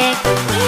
music.